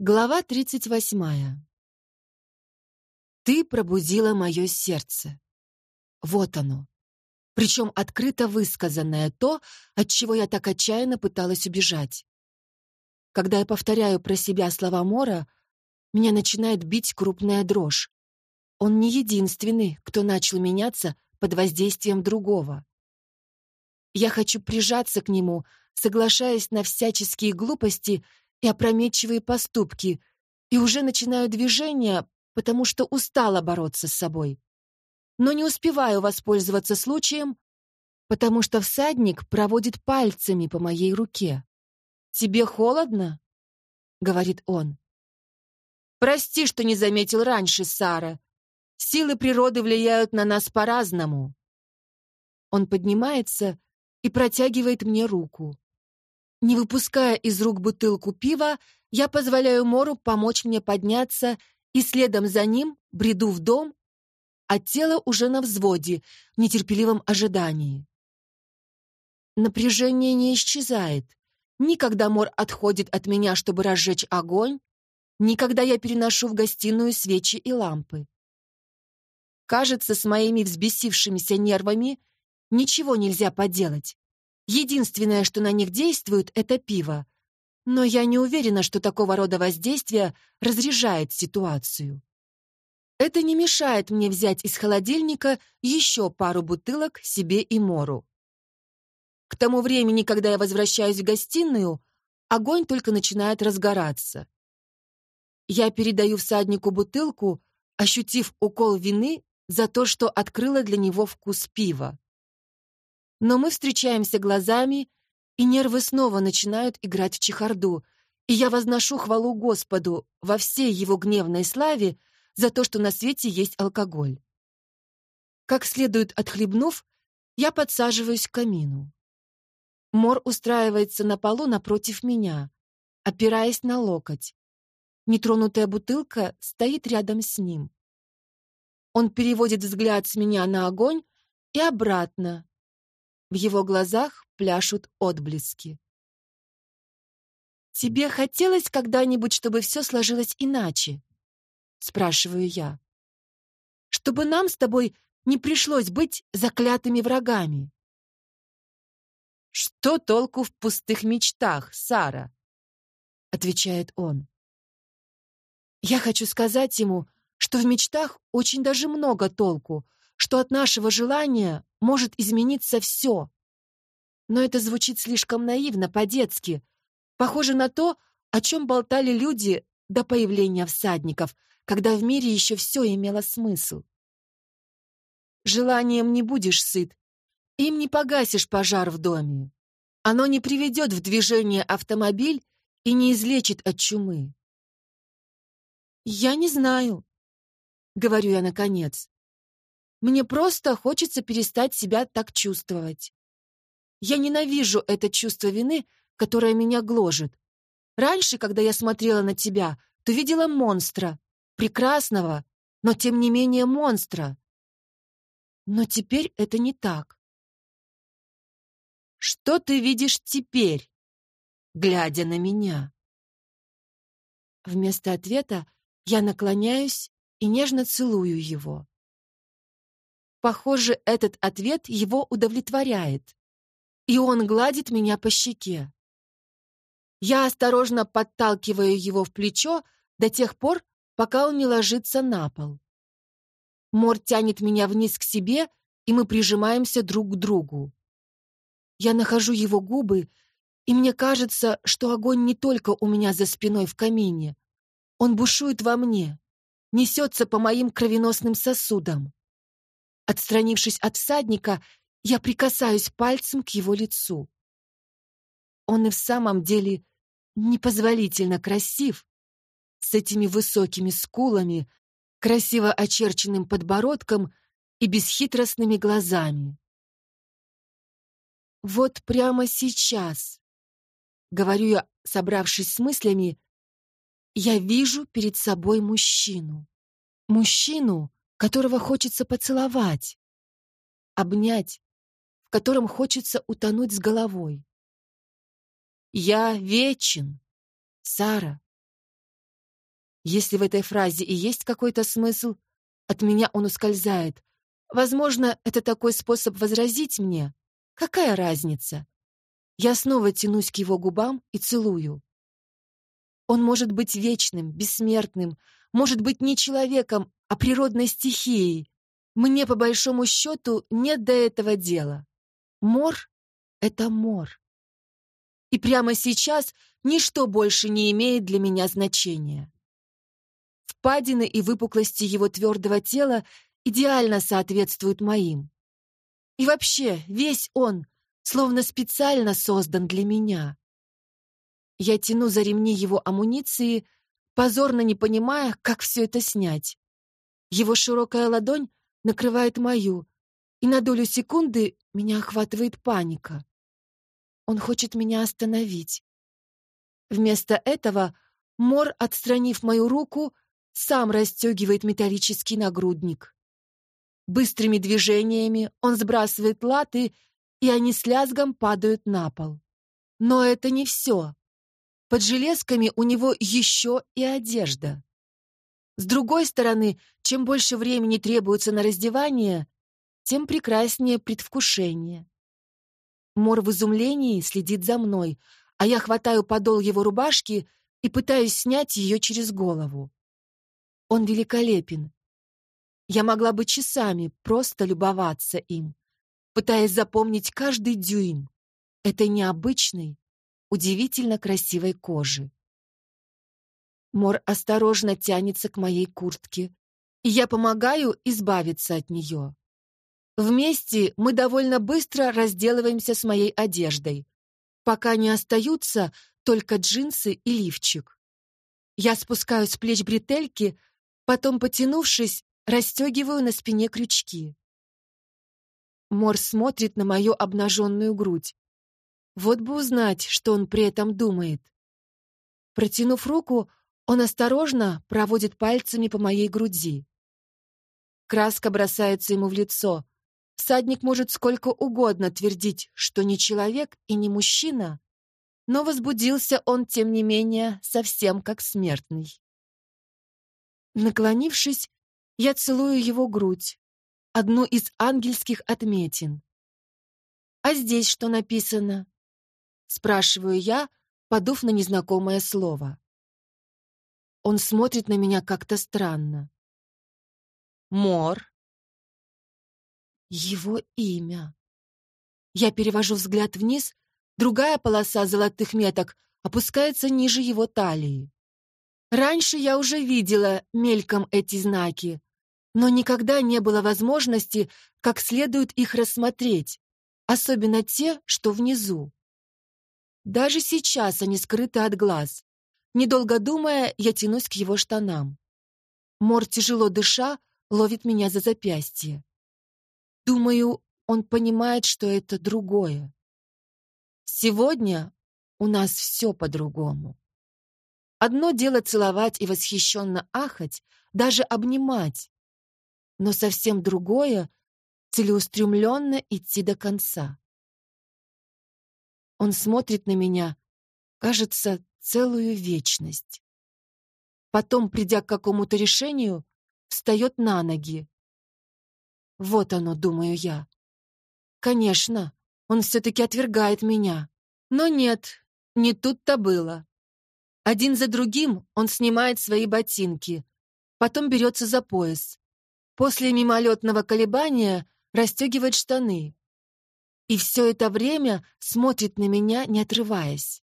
Глава 38. Ты пробудила мое сердце. Вот оно. Причем открыто высказанное то, от чего я так отчаянно пыталась убежать. Когда я повторяю про себя слова Мора, меня начинает бить крупная дрожь. Он не единственный, кто начал меняться под воздействием другого. Я хочу прижаться к нему, соглашаясь на всяческие глупости и опрометчивые поступки, и уже начинаю движение, потому что устала бороться с собой. Но не успеваю воспользоваться случаем, потому что всадник проводит пальцами по моей руке. «Тебе холодно?» — говорит он. «Прости, что не заметил раньше, Сара. Силы природы влияют на нас по-разному». Он поднимается и протягивает мне руку. Не выпуская из рук бутылку пива, я позволяю Мору помочь мне подняться и следом за ним бреду в дом, а тело уже на взводе, в нетерпеливом ожидании. Напряжение не исчезает. Ни когда Мор отходит от меня, чтобы разжечь огонь, ни когда я переношу в гостиную свечи и лампы. Кажется, с моими взбесившимися нервами ничего нельзя поделать. Единственное, что на них действует, это пиво. Но я не уверена, что такого рода воздействие разряжает ситуацию. Это не мешает мне взять из холодильника еще пару бутылок себе и Мору. К тому времени, когда я возвращаюсь в гостиную, огонь только начинает разгораться. Я передаю всаднику бутылку, ощутив укол вины за то, что открыла для него вкус пива но мы встречаемся глазами, и нервы снова начинают играть в чехарду, и я возношу хвалу Господу во всей его гневной славе за то, что на свете есть алкоголь. Как следует отхлебнув, я подсаживаюсь к камину. Мор устраивается на полу напротив меня, опираясь на локоть. Нетронутая бутылка стоит рядом с ним. Он переводит взгляд с меня на огонь и обратно, в его глазах пляшут отблески. «Тебе хотелось когда-нибудь, чтобы все сложилось иначе?» — спрашиваю я. «Чтобы нам с тобой не пришлось быть заклятыми врагами». «Что толку в пустых мечтах, Сара?» — отвечает он. Я хочу сказать ему, что в мечтах очень даже много толку, что от нашего желания может измениться все. Но это звучит слишком наивно, по-детски. Похоже на то, о чем болтали люди до появления всадников, когда в мире еще все имело смысл. Желанием не будешь сыт, им не погасишь пожар в доме. Оно не приведет в движение автомобиль и не излечит от чумы. «Я не знаю», — говорю я наконец. Мне просто хочется перестать себя так чувствовать. Я ненавижу это чувство вины, которое меня гложет. Раньше, когда я смотрела на тебя, то видела монстра, прекрасного, но тем не менее монстра. Но теперь это не так. Что ты видишь теперь, глядя на меня? Вместо ответа я наклоняюсь и нежно целую его. Похоже, этот ответ его удовлетворяет. И он гладит меня по щеке. Я осторожно подталкиваю его в плечо до тех пор, пока он не ложится на пол. Мор тянет меня вниз к себе, и мы прижимаемся друг к другу. Я нахожу его губы, и мне кажется, что огонь не только у меня за спиной в камине. Он бушует во мне, несется по моим кровеносным сосудам. Отстранившись от всадника, я прикасаюсь пальцем к его лицу. Он и в самом деле непозволительно красив, с этими высокими скулами, красиво очерченным подбородком и бесхитростными глазами. Вот прямо сейчас, говорю я, собравшись с мыслями, я вижу перед собой мужчину. Мужчину, которого хочется поцеловать, обнять, в котором хочется утонуть с головой. Я вечен, Сара. Если в этой фразе и есть какой-то смысл, от меня он ускользает. Возможно, это такой способ возразить мне. Какая разница? Я снова тянусь к его губам и целую. Он может быть вечным, бессмертным, может быть не человеком, а природной стихией. Мне, по большому счету, нет до этого дела. Мор — это мор. И прямо сейчас ничто больше не имеет для меня значения. Впадины и выпуклости его твердого тела идеально соответствуют моим. И вообще, весь он словно специально создан для меня. Я тяну за ремни его амуниции, позорно не понимая, как все это снять. Его широкая ладонь накрывает мою, и на долю секунды меня охватывает паника. Он хочет меня остановить. Вместо этого Мор, отстранив мою руку, сам расстегивает металлический нагрудник. Быстрыми движениями он сбрасывает латы, и они с лязгом падают на пол. Но это не все. Под железками у него еще и одежда. С другой стороны, чем больше времени требуется на раздевание, тем прекраснее предвкушение. Мор в изумлении следит за мной, а я хватаю подол его рубашки и пытаюсь снять ее через голову. Он великолепен. Я могла бы часами просто любоваться им, пытаясь запомнить каждый дюйм этой необычной, удивительно красивой кожи. Мор осторожно тянется к моей куртке, и я помогаю избавиться от нее. Вместе мы довольно быстро разделываемся с моей одеждой, пока не остаются только джинсы и лифчик. Я спускаю с плеч бретельки, потом, потянувшись, расстегиваю на спине крючки. Мор смотрит на мою обнаженную грудь. Вот бы узнать, что он при этом думает. Протянув руку, он осторожно проводит пальцами по моей груди. Краска бросается ему в лицо. Всадник может сколько угодно твердить, что не человек и не мужчина, но возбудился он, тем не менее, совсем как смертный. Наклонившись, я целую его грудь, одну из ангельских отметин. «А здесь что написано?» — спрашиваю я, подув на незнакомое слово. Он смотрит на меня как-то странно. «Мор», его имя. Я перевожу взгляд вниз, другая полоса золотых меток опускается ниже его талии. Раньше я уже видела мельком эти знаки, но никогда не было возможности как следует их рассмотреть, особенно те, что внизу. Даже сейчас они скрыты от глаз. Недолго думая, я тянусь к его штанам. Мор, тяжело дыша, ловит меня за запястье. Думаю, он понимает, что это другое. Сегодня у нас все по-другому. Одно дело целовать и восхищенно ахать, даже обнимать, но совсем другое — целеустремленно идти до конца. Он смотрит на меня, кажется, целую вечность. Потом, придя к какому-то решению, встает на ноги, вот оно, думаю я. Конечно, он все-таки отвергает меня. Но нет, не тут-то было. Один за другим он снимает свои ботинки, потом берется за пояс. После мимолетного колебания расстегивает штаны. И все это время смотрит на меня, не отрываясь.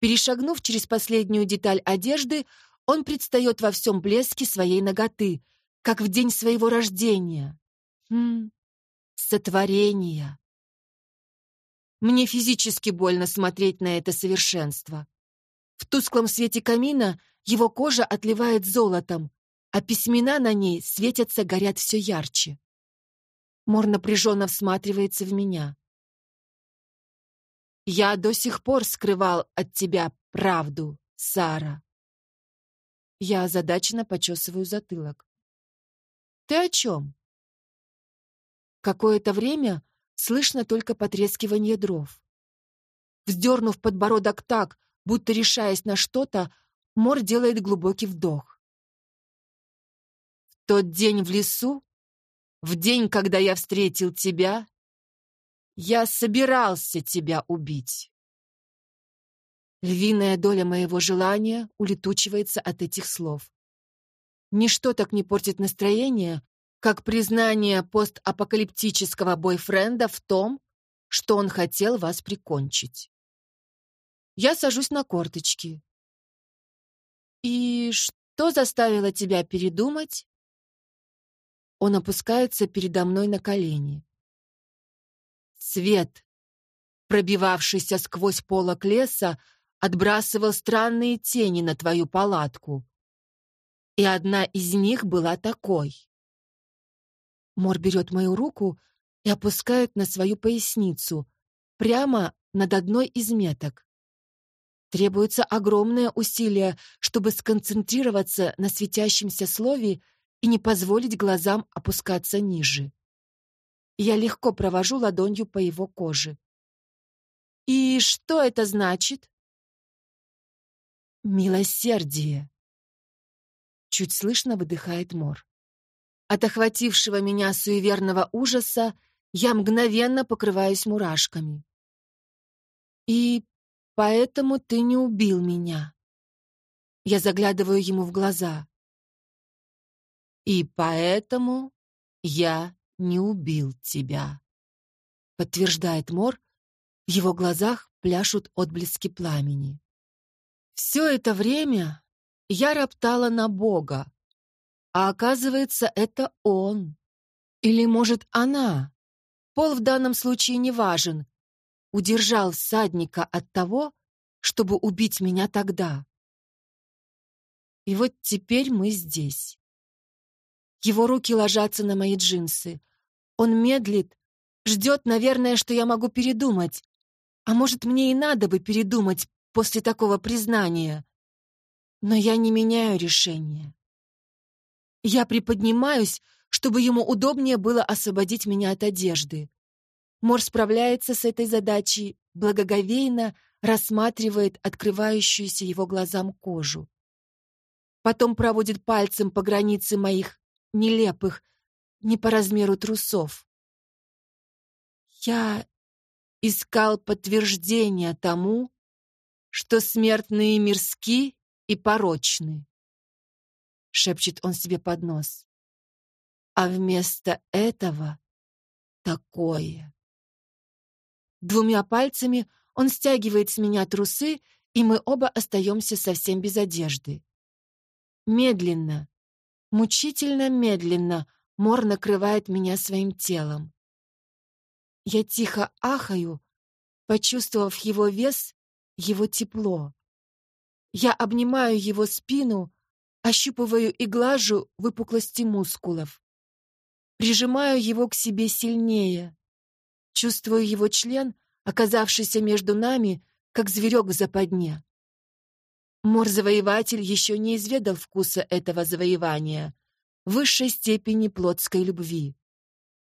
Перешагнув через последнюю деталь одежды, он предстает во всем блеске своей ноготы — как в день своего рождения. Хм, сотворение. Мне физически больно смотреть на это совершенство. В тусклом свете камина его кожа отливает золотом, а письмена на ней светятся, горят все ярче. Мор напряженно всматривается в меня. «Я до сих пор скрывал от тебя правду, Сара». Я озадаченно почесываю затылок. Ты о чем?» Какое-то время слышно только потрескивание дров. Вздернув подбородок так, будто решаясь на что-то, Мор делает глубокий вдох. В тот день в лесу, в день, когда я встретил тебя, я собирался тебя убить. Львиная доля моего желания улетучивается от этих слов. Ничто так не портит настроение, как признание постапокалиптического бойфренда в том, что он хотел вас прикончить. Я сажусь на корточки. «И что заставило тебя передумать?» Он опускается передо мной на колени. Свет, пробивавшийся сквозь полок леса, отбрасывал странные тени на твою палатку. И одна из них была такой. Мор берет мою руку и опускает на свою поясницу, прямо над одной из меток. Требуется огромное усилие, чтобы сконцентрироваться на светящемся слове и не позволить глазам опускаться ниже. Я легко провожу ладонью по его коже. «И что это значит?» «Милосердие!» Чуть слышно выдыхает Мор. От охватившего меня суеверного ужаса я мгновенно покрываюсь мурашками. «И поэтому ты не убил меня?» Я заглядываю ему в глаза. «И поэтому я не убил тебя», — подтверждает Мор. В его глазах пляшут отблески пламени. Все это время я роптала на Бога, а оказывается, это он. Или, может, она. Пол в данном случае не важен. Удержал всадника от того, чтобы убить меня тогда. И вот теперь мы здесь. Его руки ложатся на мои джинсы. Он медлит, ждет, наверное, что я могу передумать. А может, мне и надо бы передумать после такого признания. Но я не меняю решение. Я приподнимаюсь, чтобы ему удобнее было освободить меня от одежды. Мор справляется с этой задачей, благоговейно рассматривает открывающуюся его глазам кожу. Потом проводит пальцем по границе моих нелепых, не по размеру трусов. Я искал подтверждение тому, что смертные мирски и порочны. Шепчет он себе под нос. А вместо этого такое. Двумя пальцами он стягивает с меня трусы, и мы оба остаемся совсем без одежды. Медленно, мучительно медленно Мор накрывает меня своим телом. Я тихо ахаю, почувствовав его вес его тепло. Я обнимаю его спину, ощупываю и глажу выпуклости мускулов. Прижимаю его к себе сильнее. Чувствую его член, оказавшийся между нами, как зверек в западне. Мор-завоеватель еще не изведал вкуса этого завоевания, высшей степени плотской любви.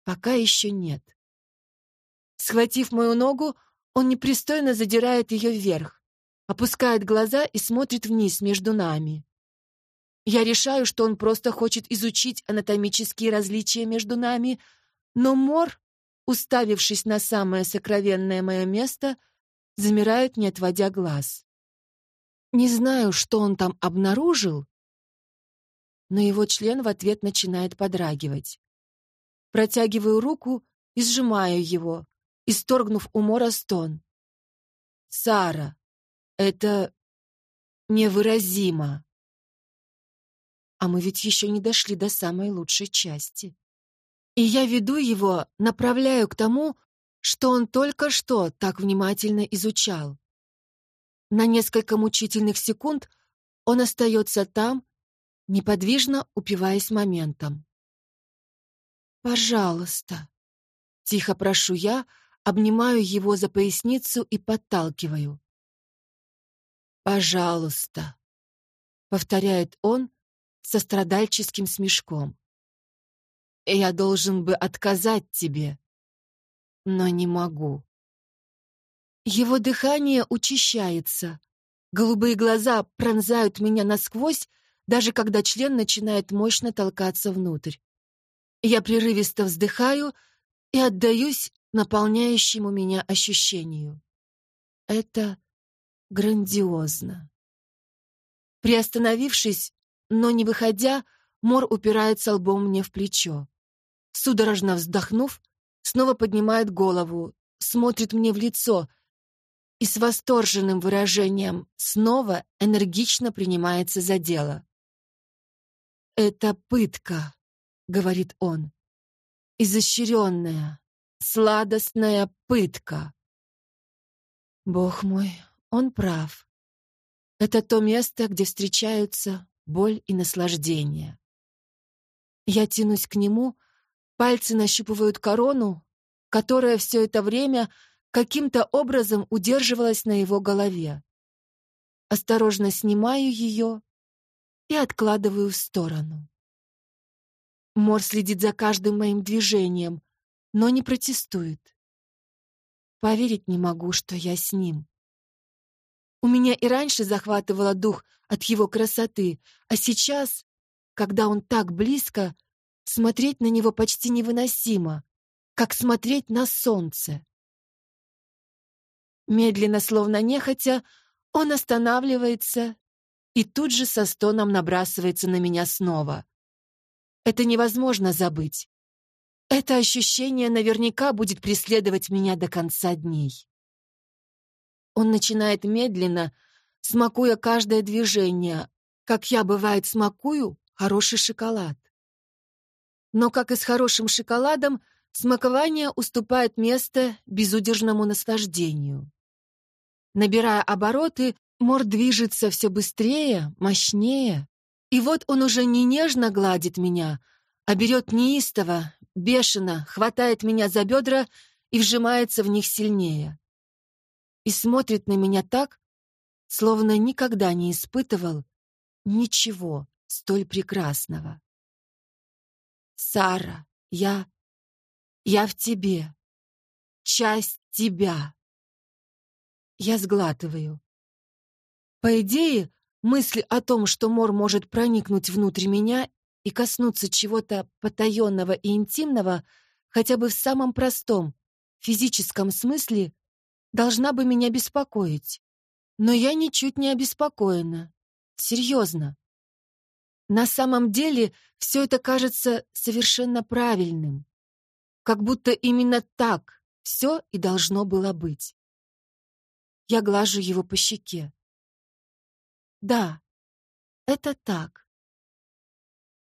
Пока еще нет. Схватив мою ногу, он непристойно задирает ее вверх, опускает глаза и смотрит вниз между нами. Я решаю, что он просто хочет изучить анатомические различия между нами, но Мор, уставившись на самое сокровенное мое место, замирает, не отводя глаз. Не знаю, что он там обнаружил, но его член в ответ начинает подрагивать. Протягиваю руку и сжимаю его, исторгнув у Мора стон. «Сара, это невыразимо!» А мы ведь еще не дошли до самой лучшей части. И я веду его, направляю к тому, что он только что так внимательно изучал. На несколько мучительных секунд он остается там, неподвижно упиваясь моментом. «Пожалуйста», — тихо прошу я, обнимаю его за поясницу и подталкиваю. «Пожалуйста», — повторяет он со страдальческим смешком. «Я должен бы отказать тебе, но не могу». Его дыхание учащается. Голубые глаза пронзают меня насквозь, даже когда член начинает мощно толкаться внутрь. Я прерывисто вздыхаю и отдаюсь наполняющему меня ощущению. Это грандиозно. Приостановившись, но не выходя, Мор упирается лбом мне в плечо. Судорожно вздохнув, снова поднимает голову, смотрит мне в лицо и с восторженным выражением снова энергично принимается за дело. «Это пытка», — говорит он. «Изощренная, сладостная пытка». Бог мой, он прав. Это то место, где встречаются боль и наслаждение. Я тянусь к нему, пальцы нащупывают корону, которая все это время каким-то образом удерживалась на его голове. Осторожно снимаю ее и откладываю в сторону. Мор следит за каждым моим движением, но не протестует. Поверить не могу, что я с ним. У меня и раньше захватывало дух от его красоты, а сейчас, когда он так близко, смотреть на него почти невыносимо, как смотреть на солнце. Медленно, словно нехотя, он останавливается и тут же со стоном набрасывается на меня снова. Это невозможно забыть. Это ощущение наверняка будет преследовать меня до конца дней. Он начинает медленно, смакуя каждое движение, как я, бывает, смакую хороший шоколад. Но, как и с хорошим шоколадом, смакование уступает место безудержному наслаждению. Набирая обороты, Мор движется все быстрее, мощнее. И вот он уже не нежно гладит меня, а берет неистово, бешено, хватает меня за бедра и вжимается в них сильнее и смотрит на меня так, словно никогда не испытывал ничего столь прекрасного. «Сара, я... я в тебе. Часть тебя». Я сглатываю. По идее, мысль о том, что Мор может проникнуть внутрь меня и коснуться чего-то потаенного и интимного, хотя бы в самом простом, физическом смысле, должна бы меня беспокоить. Но я ничуть не обеспокоена. Серьезно. На самом деле все это кажется совершенно правильным. Как будто именно так все и должно было быть. Я глажу его по щеке. Да, это так.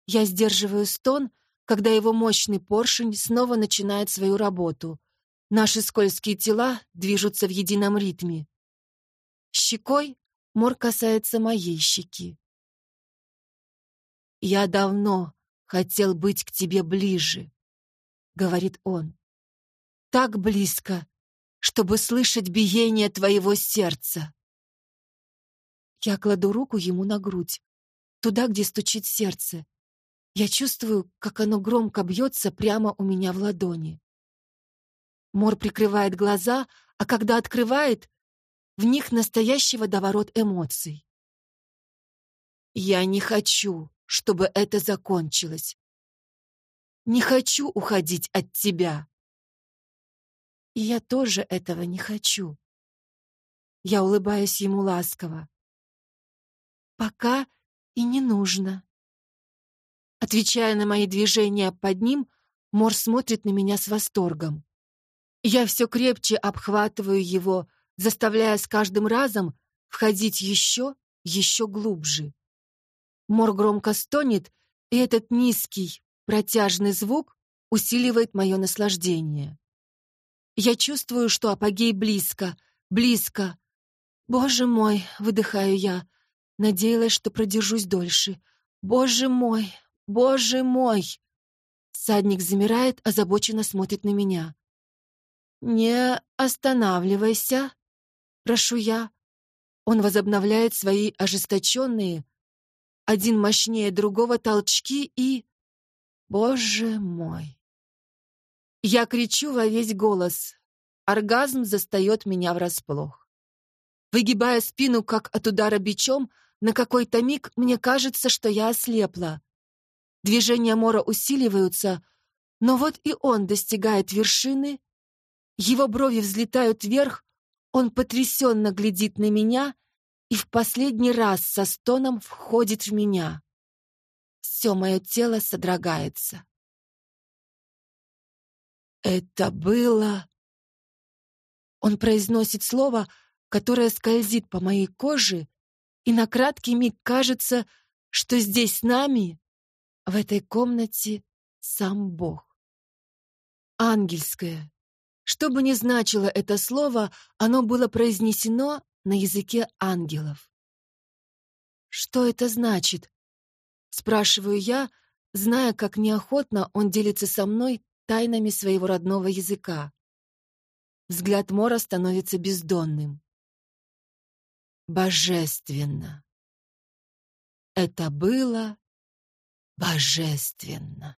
Я сдерживаю стон, когда его мощный поршень снова начинает свою работу — Наши скользкие тела движутся в едином ритме. Щекой Мор касается моей щеки. «Я давно хотел быть к тебе ближе», — говорит он. «Так близко, чтобы слышать биение твоего сердца». Я кладу руку ему на грудь, туда, где стучит сердце. Я чувствую, как оно громко бьется прямо у меня в ладони. Мор прикрывает глаза, а когда открывает, в них настоящий водоворот эмоций. Я не хочу, чтобы это закончилось. Не хочу уходить от тебя. И я тоже этого не хочу. Я улыбаюсь ему ласково. Пока и не нужно. Отвечая на мои движения под ним, Мор смотрит на меня с восторгом. Я все крепче обхватываю его, заставляя с каждым разом входить еще, еще глубже. Мор громко стонет, и этот низкий, протяжный звук усиливает мое наслаждение. Я чувствую, что апогей близко, близко. Боже мой, выдыхаю я. Надеялась, что продержусь дольше. Боже мой, боже мой. Садник замирает, озабоченно смотрит на меня. «Не останавливайся», — прошу я. Он возобновляет свои ожесточенные, один мощнее другого толчки и... Боже мой! Я кричу во весь голос. Оргазм застает меня врасплох. Выгибая спину, как от удара бичом, на какой-то миг мне кажется, что я ослепла. Движения Мора усиливаются, но вот и он достигает вершины. Его брови взлетают вверх, он потрясенно глядит на меня и в последний раз со стоном входит в меня. Все мое тело содрогается. Это было... Он произносит слово, которое скользит по моей коже, и на краткий миг кажется, что здесь с нами, в этой комнате, сам Бог. Ангельское. Что бы ни значило это слово, оно было произнесено на языке ангелов. «Что это значит?» — спрашиваю я, зная, как неохотно он делится со мной тайнами своего родного языка. Взгляд Мора становится бездонным. Божественно. Это было божественно.